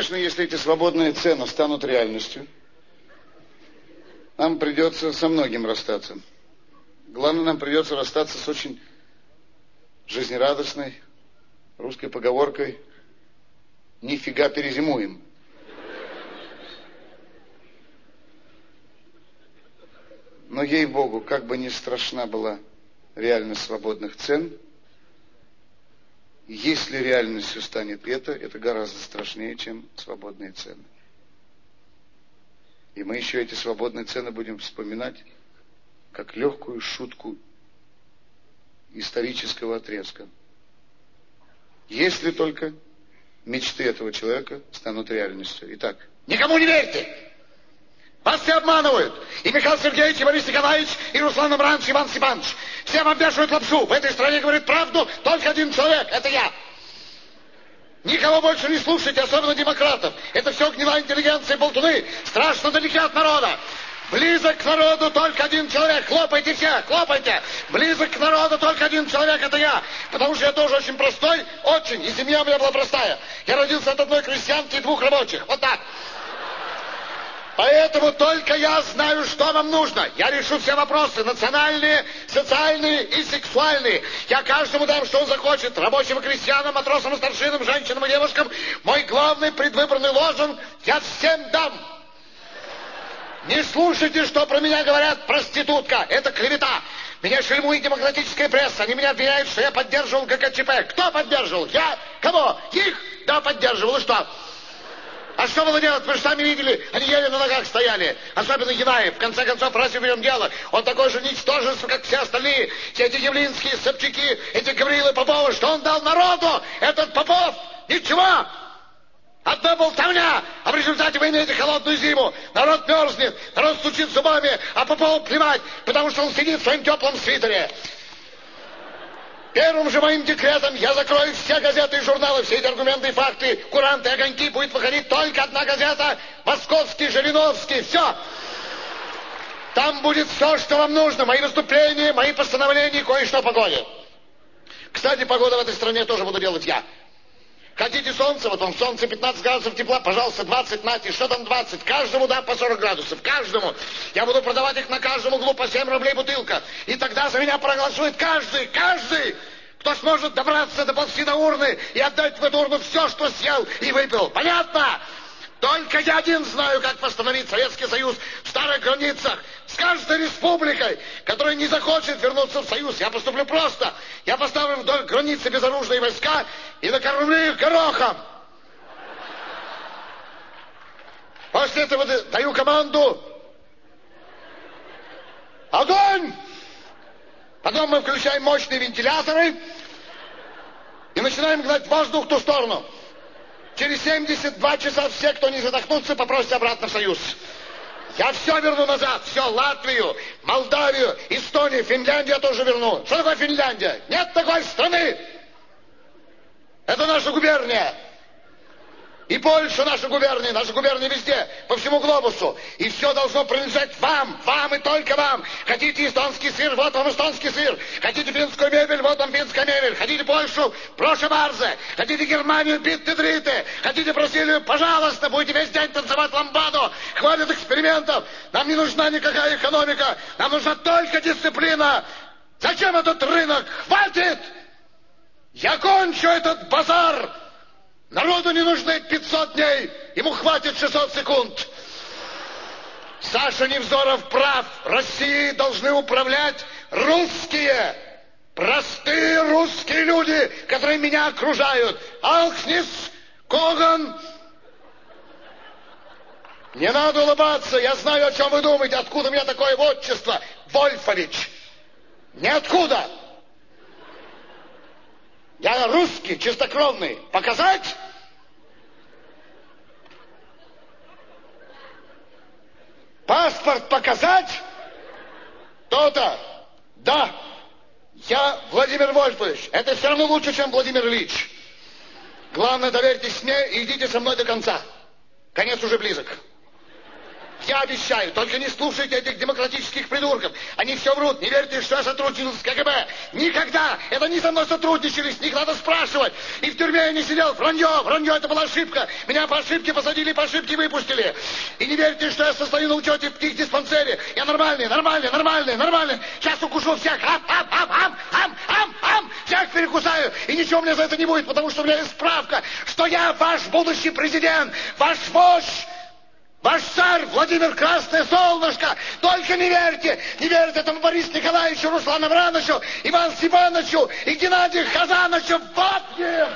Конечно, если эти свободные цены станут реальностью, нам придется со многим расстаться. Главное, нам придется расстаться с очень жизнерадостной русской поговоркой «Нифига перезимуем». Но, ей-богу, как бы ни страшна была реальность свободных цен, если реальностью станет это, это гораздо страшнее, чем свободные цены. И мы еще эти свободные цены будем вспоминать как легкую шутку исторического отрезка. Если только мечты этого человека станут реальностью. Итак, никому не верьте! Вас все обманывают. И Михаил Сергеевич, и Борис Николаевич, и Руслан Абрамович, и Иван Степанович. Всем обвешивают лапшу. В этой стране говорит правду только один человек. Это я. Никого больше не слушайте, особенно демократов. Это все гнилая интеллигенция и болтуны. Страшно далеки от народа. Близок к народу только один человек. Хлопайте все, хлопайте. Близок к народу только один человек, это я. Потому что я тоже очень простой, очень. И семья у меня была простая. Я родился от одной крестьянки и двух рабочих. Вот так. Поэтому только я знаю, что вам нужно. Я решу все вопросы, национальные, социальные и сексуальные. Я каждому дам, что он захочет. Рабочим и крестьянам, матросам и старшинам, женщинам и девушкам. Мой главный предвыборный лозунг – я всем дам. Не слушайте, что про меня говорят проститутка. Это клевета. Меня шельмует демократическая пресса. Они меня обвиняют, что я поддерживал ГКЧП. Кто поддерживал? Я? Кого? Их? Да, поддерживал. И что? А что было делать? Вы же сами видели, они еле на ногах стояли. Особенно Янаев. В конце концов, разве в нем дело? Он такой же ничтожество, как все остальные. Все эти Явлинские, Собчаки, эти Гаврилы Поповы. Что он дал народу? Этот Попов? Ничего! Одна болтовня, а в результате вы имеете холодную зиму. Народ мерзнет, народ стучит зубами, а Попову плевать, потому что он сидит в своем теплом свитере. Первым же моим декретом я закрою все газеты и журналы, все эти аргументы и факты, куранты и огоньки. Будет выходить только одна газета, Московский, Жириновский, все. Там будет все, что вам нужно. Мои выступления, мои постановления, кое-что погоде. Кстати, погода в этой стране тоже буду делать я. Хотите солнце, вот он солнце 15 градусов тепла, пожалуйста, 20, нате, что там 20? Каждому дам по 40 градусов, каждому. Я буду продавать их на каждом углу по 7 рублей бутылка. И тогда за меня проголосует каждый, каждый, кто сможет добраться до половины урны и отдать в эту урну все, что съел и выпил. Понятно? Только я один знаю, как восстановить Советский Союз в старых границах. С каждой республикой, которая не захочет вернуться в Союз, я поступлю просто. Я поставлю вдоль границы безоружные войска и накормлю их горохом. После этого даю команду Огонь! Потом мы включаем мощные вентиляторы и начинаем гнать воздух в ту сторону. Через 72 часа все, кто не задохнутся, попросят обратно в Союз. Я все верну назад. Все, Латвию, Молдавию, Эстонию, Финляндию я тоже верну. Что такое Финляндия? Нет такой страны. Это наша губерния. И Польша наша губерния, наша губерния везде, по всему глобусу. И все должно принадлежать вам, вам и только вам. Хотите эстонский сыр, вот вам эстонский сыр. Хотите финскую мебель, вот вам финская мебель. Хотите Польшу, проша барзе. Хотите Германию, битты дриты. Хотите Бразилию, пожалуйста, будете весь день танцевать ламбаду. Хватит экспериментов. Нам не нужна никакая экономика. Нам нужна только дисциплина. Зачем этот рынок? Хватит! Я кончу этот базар! Народу не нужны 500 дней, ему хватит 600 секунд. Саша Невзоров прав. Россией должны управлять русские, простые русские люди, которые меня окружают. Алхнис, Коган. Не надо улыбаться, я знаю, о чем вы думаете. Откуда у меня такое отчество? Вольфович. Ниоткуда. Я русский, чистокровный. Показать? Паспорт показать? То-то. Да. Я Владимир Вольфович. Это все равно лучше, чем Владимир Ильич. Главное, доверьтесь мне и идите со мной до конца. Конец уже близок. Я обещаю, только не слушайте этих демократических придурков. Они все врут. Не верьте, что я сотрудничал с КГБ. Никогда. Это не со мной сотрудничали, с них надо спрашивать. И в тюрьме я не сидел. Вранье, вранье, это была ошибка. Меня по ошибке посадили, по ошибке выпустили. И не верьте, что я состою на учете в диспансере. Я нормальный, нормальный, нормальный, нормальный. Сейчас укушу всех. Ам, ам, ам, ам, ам, ам, ам. Всех перекусаю. И ничего мне за это не будет, потому что у меня есть справка, что я ваш будущий президент, ваш вождь. Ваш царь Владимир Красное Солнышко! Только не верьте! Не верьте этому Борису Николаевичу, Руслану Ивановичу, Ивану Степановичу и Геннадию Хазановичу! Вот нет!